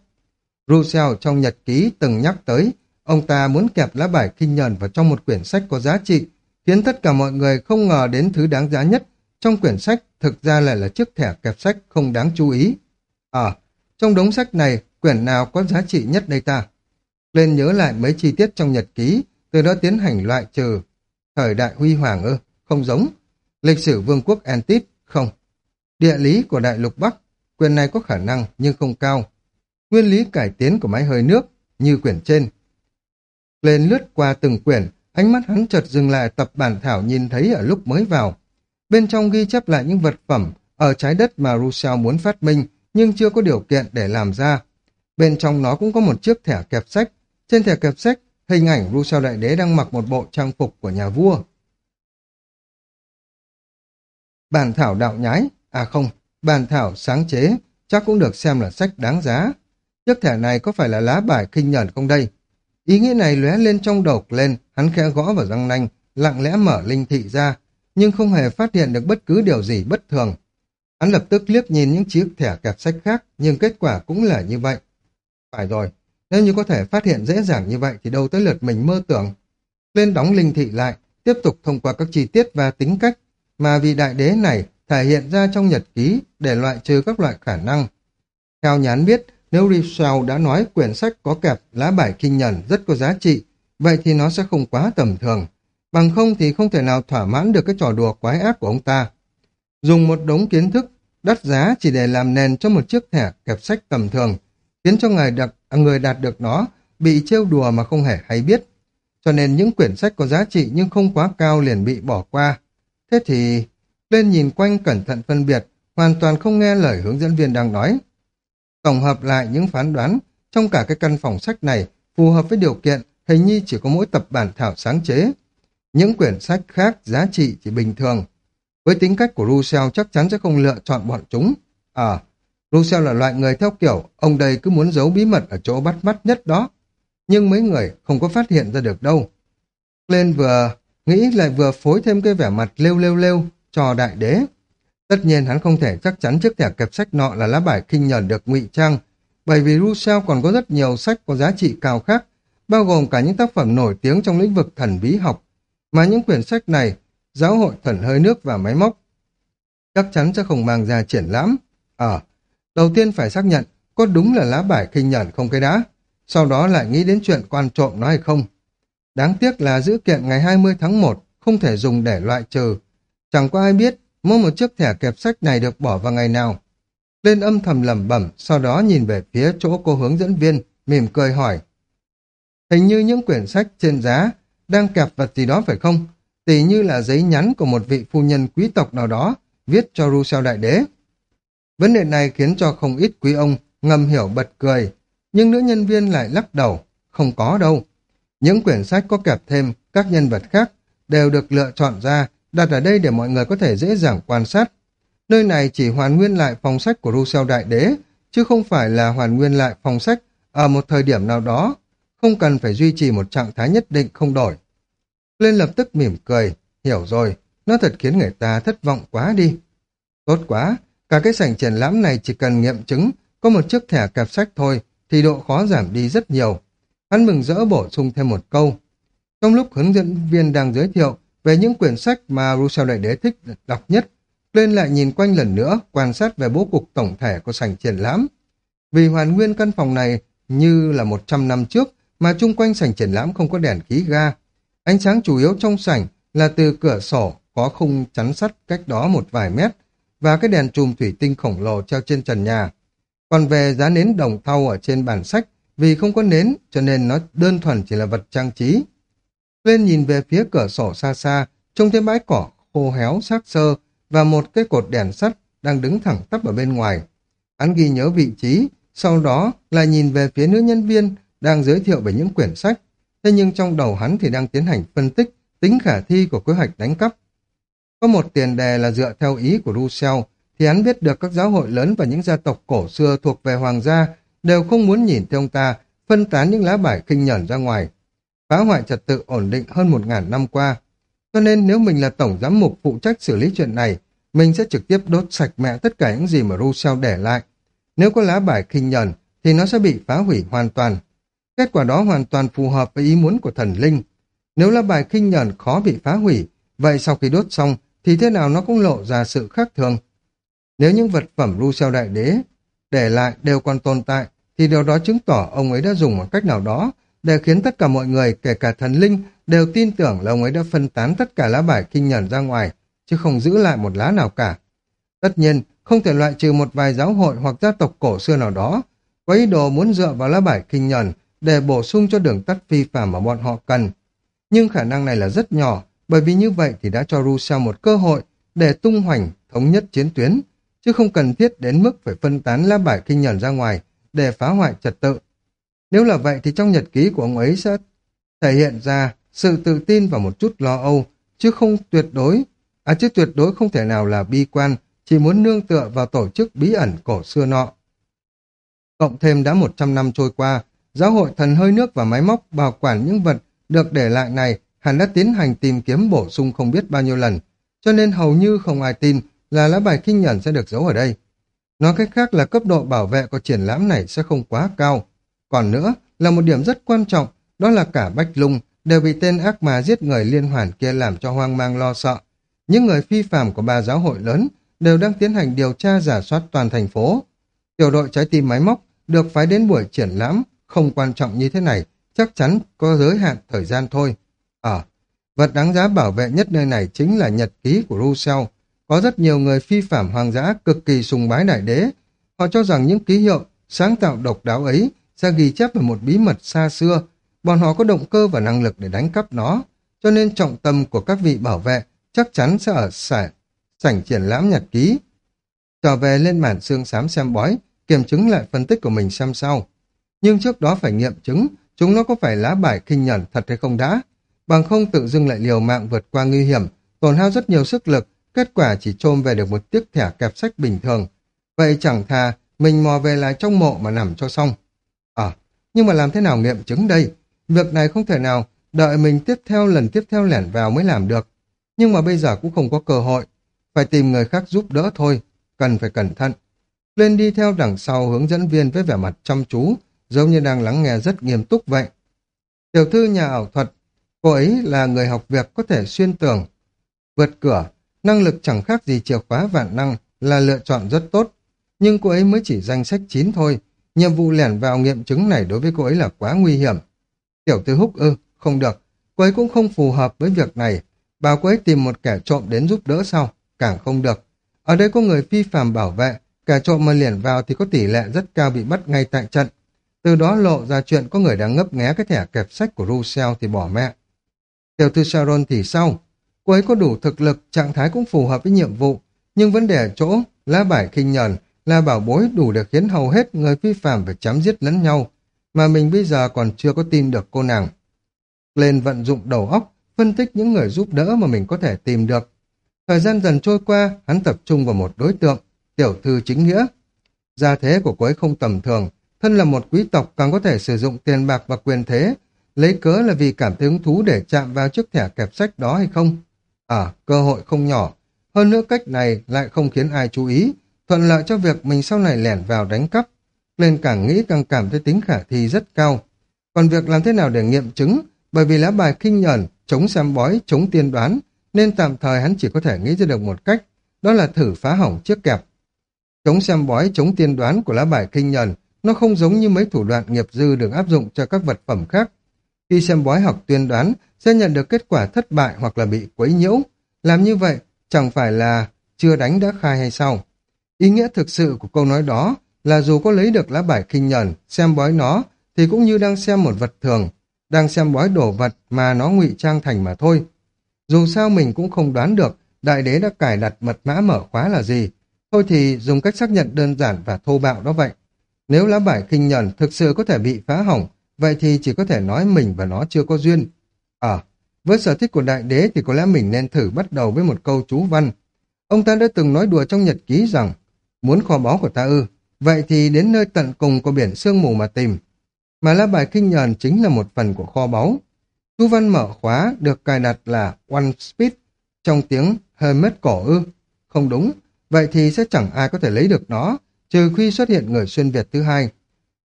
Rousseau trong nhật ký từng nhắc tới, ông ta muốn kẹp lá bài kinh nhờn vào trong một quyển sách có giá trị, khiến tất cả mọi người không ngờ đến thứ đáng giá nhất trong quyển sách thực ra lại là chiếc thẻ kẹp sách không đáng chú ý. À, trong đống sách này, quyển nào có giá trị nhất đây ta? Lên nhớ lại mấy chi tiết trong nhật ký, từ đó tiến hành loại trừ. Thời đại huy hoàng ư, không giống. Lịch sử vương quốc Antit, không. Địa lý của đại lục Bắc, quyền này có khả năng nhưng không cao. Nguyên lý cải tiến của máy hơi nước, như quyển trên. Lên lướt qua từng quyển, ánh mắt hắn chợt dừng lại tập bản thảo nhìn thấy ở lúc mới vào. Bên trong ghi chép lại những vật phẩm ở trái đất mà Rousseau muốn phát minh nhưng chưa có điều kiện để làm ra. Bên trong nó cũng có một chiếc thẻ kẹp sách. Trên thẻ kẹp sách, hình ảnh Rousseau Đại Đế đang mặc một bộ trang phục của nhà vua. Bản thảo đạo nhái, à không, bàn thảo sáng chế, chắc cũng được xem là sách đáng giá. Chiếc thẻ này có phải là lá bài kinh nhẫn không đây? Ý nghĩ này lóe lên trong đầu lên, hắn khẽ gõ vào răng nanh, lặng lẽ mở linh thị ra, nhưng không hề phát hiện được bất cứ điều gì bất thường. Hắn lập tức liếc nhìn những chiếc thẻ kẹp sách khác, nhưng kết quả cũng là như vậy. Phải rồi, nếu như có thể phát hiện dễ dàng như vậy thì đâu tới lượt mình mơ tưởng. Lên đóng linh thị lại, tiếp tục thông qua các chi tiết và tính cách mà vị đại đế này thể hiện ra trong nhật ký để loại trừ các loại khả năng. Theo nhán biết, nếu Rousseau đã nói quyển sách có kẹp lá bài kinh nhẫn rất có giá trị, vậy thì nó sẽ không quá tầm thường. Bằng không thì không thể nào thỏa mãn được cái trò đùa quái ác của ông ta. Dùng một đống kiến thức đắt giá chỉ để làm nền cho một chiếc thẻ kẹp sách tầm thường, khiến cho người, đặc, à, người đạt được nó bị trêu đùa mà không hề hay biết. Cho nên những quyển sách có giá trị nhưng không quá cao liền bị bỏ qua. Thế thì lên nhìn quanh cẩn thận phân biệt, hoàn toàn không nghe lời hướng dẫn viên đang nói. Tổng hợp lại những phán đoán, trong cả cái căn phòng sách này, phù hợp với điều kiện, hình như chỉ có mỗi tập bản thảo sáng chế. Những quyển sách khác giá trị chỉ bình thường. Với tính cách của Rousseau chắc chắn sẽ không lựa chọn bọn chúng. À, Rousseau là loại người theo kiểu, ông đây cứ muốn giấu bí mật ở chỗ bắt mắt nhất đó. Nhưng mấy người không có phát hiện ra được đâu. Lên vừa nghĩ lại vừa phối thêm cái vẻ mặt lêu lêu lêu cho đại đế. Tất nhiên hắn không thể chắc chắn chiếc thẻ kẹp sách nọ là lá bài kinh nhờn được ngụy trang, bởi vì Rousseau còn có rất nhiều sách có giá trị cao khác, bao gồm cả những tác phẩm nổi tiếng trong lĩnh vực thần bí học, mà những quyển sách này, giáo hội thần hơi nước và máy móc, chắc chắn sẽ không mang ra triển lãm. Ở, ờ, đầu tiên phải xác nhận có đúng là lá bài kinh nhẫn không cái đã, sau đó lại nghĩ đến chuyện quan trộm nó hay không. Đáng tiếc là dữ kiện ngày 20 tháng 1 không thể dùng để loại trừ. Chẳng có ai biết mỗi một chiếc thẻ kẹp sách này được bỏ vào ngày nào. Lên âm thầm lẩm bẩm, sau đó nhìn về phía chỗ cô hướng dẫn viên, mỉm cười hỏi. Hình như những quyển sách trên giá đang kẹp vật gì đó phải không? Tỷ như là giấy nhắn của một vị phu nhân quý tộc nào đó viết cho Rousseau Đại Đế. Vấn đề này khiến cho không ít quý ông ngầm hiểu bật cười, nhưng nữ nhân viên lại lắc đầu, không có đâu. Những quyển sách có kẹp thêm các nhân vật khác đều được lựa chọn ra, đặt ở đây để mọi người có thể dễ dàng quan sát. Nơi này chỉ hoàn nguyên lại phòng sách của Rousseau Đại Đế, chứ không phải là hoàn nguyên lại phòng sách ở một thời điểm nào đó, không cần phải duy trì một trạng thái nhất định không đổi. Lên lập tức mỉm cười, hiểu rồi, nó thật khiến người ta thất vọng quá đi. Tốt quá, cả cái sảnh triển lãm này chỉ cần nghiệm chứng, có một chiếc thẻ cặp sách thôi, thì độ khó giảm đi rất nhiều. Hắn mừng rỡ bổ sung thêm một câu. Trong lúc hướng dẫn viên đang giới thiệu về những quyển sách mà Rousseau Đại Đế thích đọc nhất, lên lại nhìn quanh lần nữa, quan sát về bố cục tổng thể của sảnh triển lãm. Vì hoàn nguyên căn phòng này như là 100 năm trước, mà chung quanh sảnh triển lãm không có đèn khí ga. Ánh sáng chủ yếu trong sảnh là từ cửa sổ có khung chắn sắt cách đó một vài mét và cái đèn chùm thủy tinh khổng lồ treo trên trần nhà. Còn về giá nến đồng thau ở trên bàn sách, vì không có nến cho nên nó đơn thuần chỉ là vật trang trí. Lên nhìn về phía cửa sổ xa xa, trông thấy bãi cỏ khô héo xác sơ và một cái cột đèn sắt đang đứng thẳng tắp ở bên ngoài. Hắn ghi nhớ vị trí, sau đó lại nhìn về phía nữ nhân viên đang giới thiệu về những quyển sách. Thế nhưng trong đầu hắn thì đang tiến hành phân tích tính khả thi của kế hoạch đánh cắp. Có một tiền đề là dựa theo ý của Rousseau, thì hắn biết được các giáo hội lớn và những gia tộc cổ xưa thuộc về hoàng gia đều không muốn nhìn thấy ông ta phân tán những lá bài kinh nhẫn ra ngoài, phá hoại trật tự ổn định hơn một ngàn năm qua. Cho nên nếu mình là tổng giám mục phụ trách xử lý chuyện này, mình sẽ trực tiếp đốt sạch mẹ tất cả những gì mà Rousseau để lại. Nếu có lá bài kinh nhẫn thì nó sẽ bị phá hủy hoàn toàn. Kết quả đó hoàn toàn phù hợp với ý muốn của thần linh. Nếu lá bài kinh nhẫn khó bị phá hủy, vậy sau khi đốt xong thì thế nào nó cũng lộ ra sự khác thường. Nếu những vật phẩm Rousseau Đại Đế để lại đều còn tồn tại, thì điều đó chứng tỏ ông ấy đã dùng một cách nào đó để khiến tất cả mọi người, kể cả thần linh, đều tin tưởng là ông ấy đã phân tán tất cả lá bài kinh nhẫn ra ngoài, chứ không giữ lại một lá nào cả. Tất nhiên, không thể loại trừ một vài giáo hội hoặc gia tộc cổ xưa nào đó, có ý đồ muốn dựa vào lá bài kinh nhẫn để bổ sung cho đường tắt phi phạm mà bọn họ cần. Nhưng khả năng này là rất nhỏ, bởi vì như vậy thì đã cho Rousseau một cơ hội để tung hoành, thống nhất chiến tuyến, chứ không cần thiết đến mức phải phân tán lá bài kinh nhẫn ra ngoài để phá hoại trật tự. Nếu là vậy thì trong nhật ký của ông ấy sẽ thể hiện ra sự tự tin và một chút lo âu, chứ không tuyệt đối, à chứ tuyệt đối không thể nào là bi quan, chỉ muốn nương tựa vào tổ chức bí ẩn cổ xưa nọ. Cộng thêm đã 100 năm trôi qua, giáo hội thần hơi nước và máy móc bảo quản những vật được để lại này hẳn đã tiến hành tìm kiếm bổ sung không biết bao nhiêu lần, cho nên hầu như không ai tin là lá bài kinh nhẫn sẽ được giấu ở đây. Nói cách khác là cấp độ bảo vệ của triển lãm này sẽ không quá cao. Còn nữa là một điểm rất quan trọng, đó là cả Bách Lung đều bị tên ác ma giết người liên hoàn kia làm cho hoang mang lo sợ. Những người phi phạm của ba giáo hội lớn đều đang tiến hành điều tra giả soát toàn thành phố. Tiểu đội trái tim máy móc được phái đến buổi triển lãm không quan trọng như thế này, chắc chắn có giới hạn thời gian thôi. Ở, vật đáng giá bảo vệ nhất nơi này chính là nhật ký của Rousseau. Có rất nhiều người phi phạm hoàng dã cực kỳ sùng bái đại đế. Họ cho rằng những ký hiệu sáng tạo độc đáo ấy sẽ ghi chép về một bí mật xa xưa. Bọn họ có động cơ và năng lực để đánh cắp nó. Cho nên trọng tâm của các vị bảo vệ chắc chắn sẽ ở sảnh, sảnh triển lãm nhật ký. Trở về lên bản xương xám xem bói, kiểm chứng lại phân tích của mình xem sau. Nhưng trước đó phải nghiệm chứng chúng nó có phải lá bài kinh nhẫn thật hay không đã bằng không tự dưng lại liều mạng vượt qua nguy hiểm, tổn hao rất nhiều sức lực, kết quả chỉ trôm về được một tiếc thẻ kẹp sách bình thường. Vậy chẳng thà mình mò về lại trong mộ mà nằm cho xong. Nhưng mà làm thế nào nghiệm chứng đây? Việc này không thể nào đợi mình tiếp theo lần tiếp theo lẻn vào mới làm được. Nhưng mà bây giờ cũng không có cơ hội. Phải tìm người khác giúp đỡ thôi. Cần phải cẩn thận. Lên đi theo đằng sau hướng dẫn viên với vẻ mặt chăm chú, giống như đang lắng nghe rất nghiêm túc vậy. Tiểu thư nhà ảo thuật Cô ấy là người học việc có thể xuyên tường, vượt cửa, năng lực chẳng khác gì chìa khóa vạn năng là lựa chọn rất tốt. Nhưng cô ấy mới chỉ danh sách 9 thôi. Nhiệm vụ lẻn vào nghiệm chứng này đối với cô ấy là quá nguy hiểm. Tiểu tư húc ư, không được. Cô ấy cũng không phù hợp với việc này. Bảo cô ấy tìm một kẻ trộm đến giúp đỡ sau, càng không được. Ở đây có người phi phàm bảo vệ, kẻ trộm mà lẻn vào thì có tỷ lệ rất cao bị bắt ngay tại trận. Từ đó lộ ra chuyện có người đang ngấp nghé cái thẻ kẹp sách của Rousseau thì bỏ mẹ. Tiểu thư Sharon thì sau Cô ấy có đủ thực lực, trạng thái cũng phù hợp với nhiệm vụ, nhưng vấn đề ở chỗ, lá bài khinh nhờn là bảo bối đủ để khiến hầu hết người phi phạm phải chém giết lẫn nhau, mà mình bây giờ còn chưa có tin được cô nàng. Lên vận dụng đầu óc, phân tích những người giúp đỡ mà mình có thể tìm được. Thời gian dần trôi qua, hắn tập trung vào một đối tượng, tiểu thư chính nghĩa. Gia thế của cô ấy không tầm thường, thân là một quý tộc càng có thể sử dụng tiền bạc và quyền thế, lấy cớ là vì cảm thấy hứng thú để chạm vào chiếc thẻ kẹp sách đó hay không? À, cơ hội không nhỏ. Hơn nữa cách này lại không khiến ai chú ý, thuận lợi cho việc mình sau này lẻn vào đánh cắp. Lên càng nghĩ càng cảm thấy tính khả thi rất cao. Còn việc làm thế nào để nghiệm chứng, bởi vì lá bài kinh nhẫn, chống xem bói, chống tiên đoán, nên tạm thời hắn chỉ có thể nghĩ ra được một cách, đó là thử phá hỏng chiếc kẹp. Chống xem bói, chống tiên đoán của lá bài kinh nhẫn, nó không giống như mấy thủ đoạn nghiệp dư được áp dụng cho các vật phẩm khác. Khi xem bói học tuyên đoán, sẽ nhận được kết quả thất bại hoặc là bị quấy nhiễu. Làm như vậy, chẳng phải là chưa đánh đã khai hay sao? Ý nghĩa thực sự của câu nói đó là dù có lấy được lá bài kinh nhẫn, xem bói nó, thì cũng như đang xem một vật thường, đang xem bói đồ vật mà nó ngụy trang thành mà thôi. Dù sao mình cũng không đoán được đại đế đã cài đặt mật mã mở khóa là gì, thôi thì dùng cách xác nhận đơn giản và thô bạo đó vậy. Nếu lá bài kinh nhẫn thực sự có thể bị phá hỏng, vậy thì chỉ có thể nói mình và nó chưa có duyên. Ờ, với sở thích của đại đế thì có lẽ mình nên thử bắt đầu với một câu chú văn. Ông ta đã từng nói đùa trong nhật ký rằng, muốn kho báu của ta ư, vậy thì đến nơi tận cùng của biển sương mù mà tìm. Mà lá bài kinh nhờn chính là một phần của kho báu. Chu văn mở khóa được cài đặt là One Speed trong tiếng Hermes cổ ư. Không đúng, vậy thì sẽ chẳng ai có thể lấy được nó, trừ khi xuất hiện người xuyên Việt thứ hai.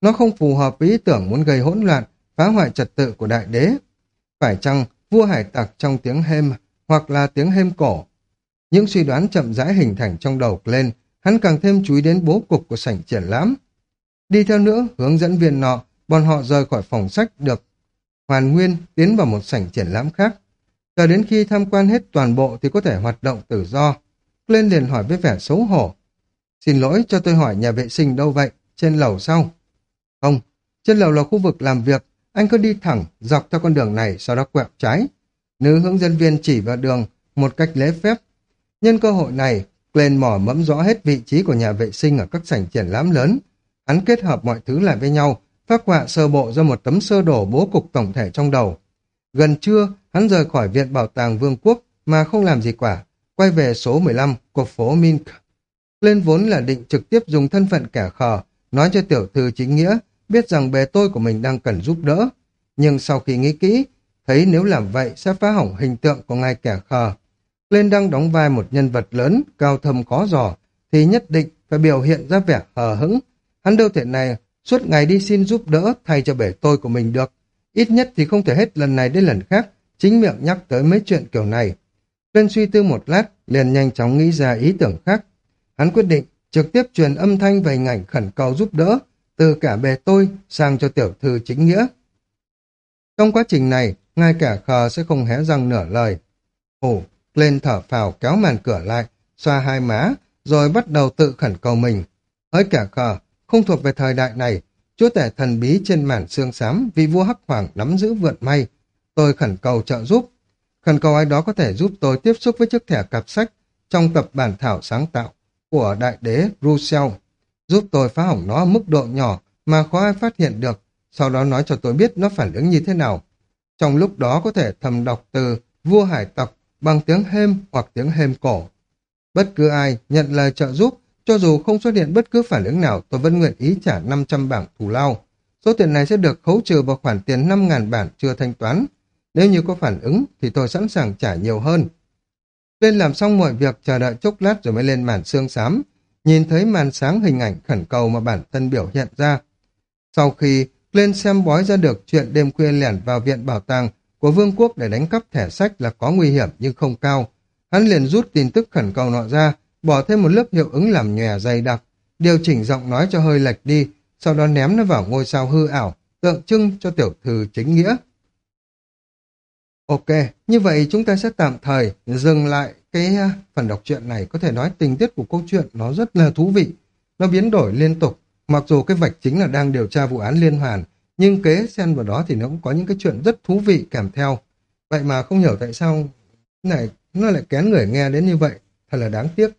Nó không phù hợp với ý tưởng muốn gây hỗn loạn, phá hoại trật tự của đại đế. Phải chăng vua hải tặc trong tiếng hêm hoặc là tiếng hêm cổ? Những suy đoán chậm rãi hình thành trong đầu lên, hắn càng thêm chú ý đến bố cục của sảnh triển lãm. Đi theo nữa, hướng dẫn viên nọ, bọn họ rời khỏi phòng sách được hoàn nguyên tiến vào một sảnh triển lãm khác. Chờ đến khi tham quan hết toàn bộ thì có thể hoạt động tự do. Lên liền hỏi với vẻ xấu hổ. Xin lỗi cho tôi hỏi nhà vệ sinh đâu vậy? Trên lầu sau. Không, trên lầu là khu vực làm việc. Anh cứ đi thẳng, dọc theo con đường này, sau đó quẹo trái. Nữ hướng dẫn viên chỉ vào đường, một cách lễ phép. Nhân cơ hội này, Glenn mỏ mẫm rõ hết vị trí của nhà vệ sinh ở các sảnh triển lãm lớn. Hắn kết hợp mọi thứ lại với nhau, phát họa sơ bộ ra một tấm sơ đồ bố cục tổng thể trong đầu. Gần trưa, hắn rời khỏi viện bảo tàng Vương quốc mà không làm gì quả, quay về số 15, của phố Mink. Lên vốn là định trực tiếp dùng thân phận kẻ khờ, nói cho tiểu thư chính nghĩa, biết rằng bề tôi của mình đang cần giúp đỡ. Nhưng sau khi nghĩ kỹ, thấy nếu làm vậy sẽ phá hỏng hình tượng của ngài kẻ khờ. Lên đang đóng vai một nhân vật lớn, cao thâm khó dò, thì nhất định phải biểu hiện ra vẻ hờ hững. Hắn đâu thể này suốt ngày đi xin giúp đỡ thay cho bể tôi của mình được. Ít nhất thì không thể hết lần này đến lần khác, chính miệng nhắc tới mấy chuyện kiểu này. Lên suy tư một lát, liền nhanh chóng nghĩ ra ý tưởng khác. Hắn quyết định trực tiếp truyền âm thanh về hình ảnh khẩn cầu giúp đỡ từ cả bề tôi sang cho tiểu thư chính nghĩa. Trong quá trình này, ngay cả khờ sẽ không hé răng nửa lời. Ồ, lên thở phào kéo màn cửa lại, xoa hai má, rồi bắt đầu tự khẩn cầu mình. Hỡi cả khờ, không thuộc về thời đại này, chúa tể thần bí trên màn xương xám vì vua Hắc Hoàng nắm giữ vượn may. Tôi khẩn cầu trợ giúp. Khẩn cầu ai đó có thể giúp tôi tiếp xúc với chiếc thẻ cặp sách trong tập bản thảo sáng tạo của đại đế Rousseau. Giúp tôi phá hỏng nó mức độ nhỏ mà khó ai phát hiện được, sau đó nói cho tôi biết nó phản ứng như thế nào. Trong lúc đó có thể thầm đọc từ vua hải tộc bằng tiếng hêm hoặc tiếng hêm cổ. Bất cứ ai nhận lời trợ giúp cho dù không xuất hiện bất cứ phản ứng nào, tôi vẫn nguyện ý trả 500 bảng thù lao. Số tiền này sẽ được khấu trừ vào khoản tiền 5.000 bản chưa thanh toán. Nếu như có phản ứng, thì tôi sẵn sàng trả nhiều hơn. Lên làm xong mọi việc, chờ đợi chốc lát rồi mới lên màn xương xám. Nhìn thấy màn sáng hình ảnh khẩn cầu mà bản thân biểu hiện ra. Sau khi lên xem bói ra được chuyện đêm khuya lẻn vào viện bảo tàng của vương quốc để đánh cắp thẻ sách là có nguy hiểm nhưng không cao. Hắn liền rút tin tức khẩn cầu nọ ra, bỏ thêm một lớp hiệu ứng làm nhòe dày đặc, điều chỉnh giọng nói cho hơi lệch đi, sau đó ném nó vào ngôi sao hư ảo, tượng trưng cho tiểu thư chính nghĩa. Ok, như vậy chúng ta sẽ tạm thời dừng lại cái à, phần đọc truyện này. Có thể nói tình tiết của câu chuyện nó rất là thú vị. Nó biến đổi liên tục. Mặc dù cái vạch chính là đang điều tra vụ án liên hoàn, nhưng kế xen vào đó thì nó cũng có những cái chuyện rất thú vị kèm theo. Vậy mà không hiểu tại sao này, nó lại kén người nghe đến như vậy. Thật là đáng tiếc.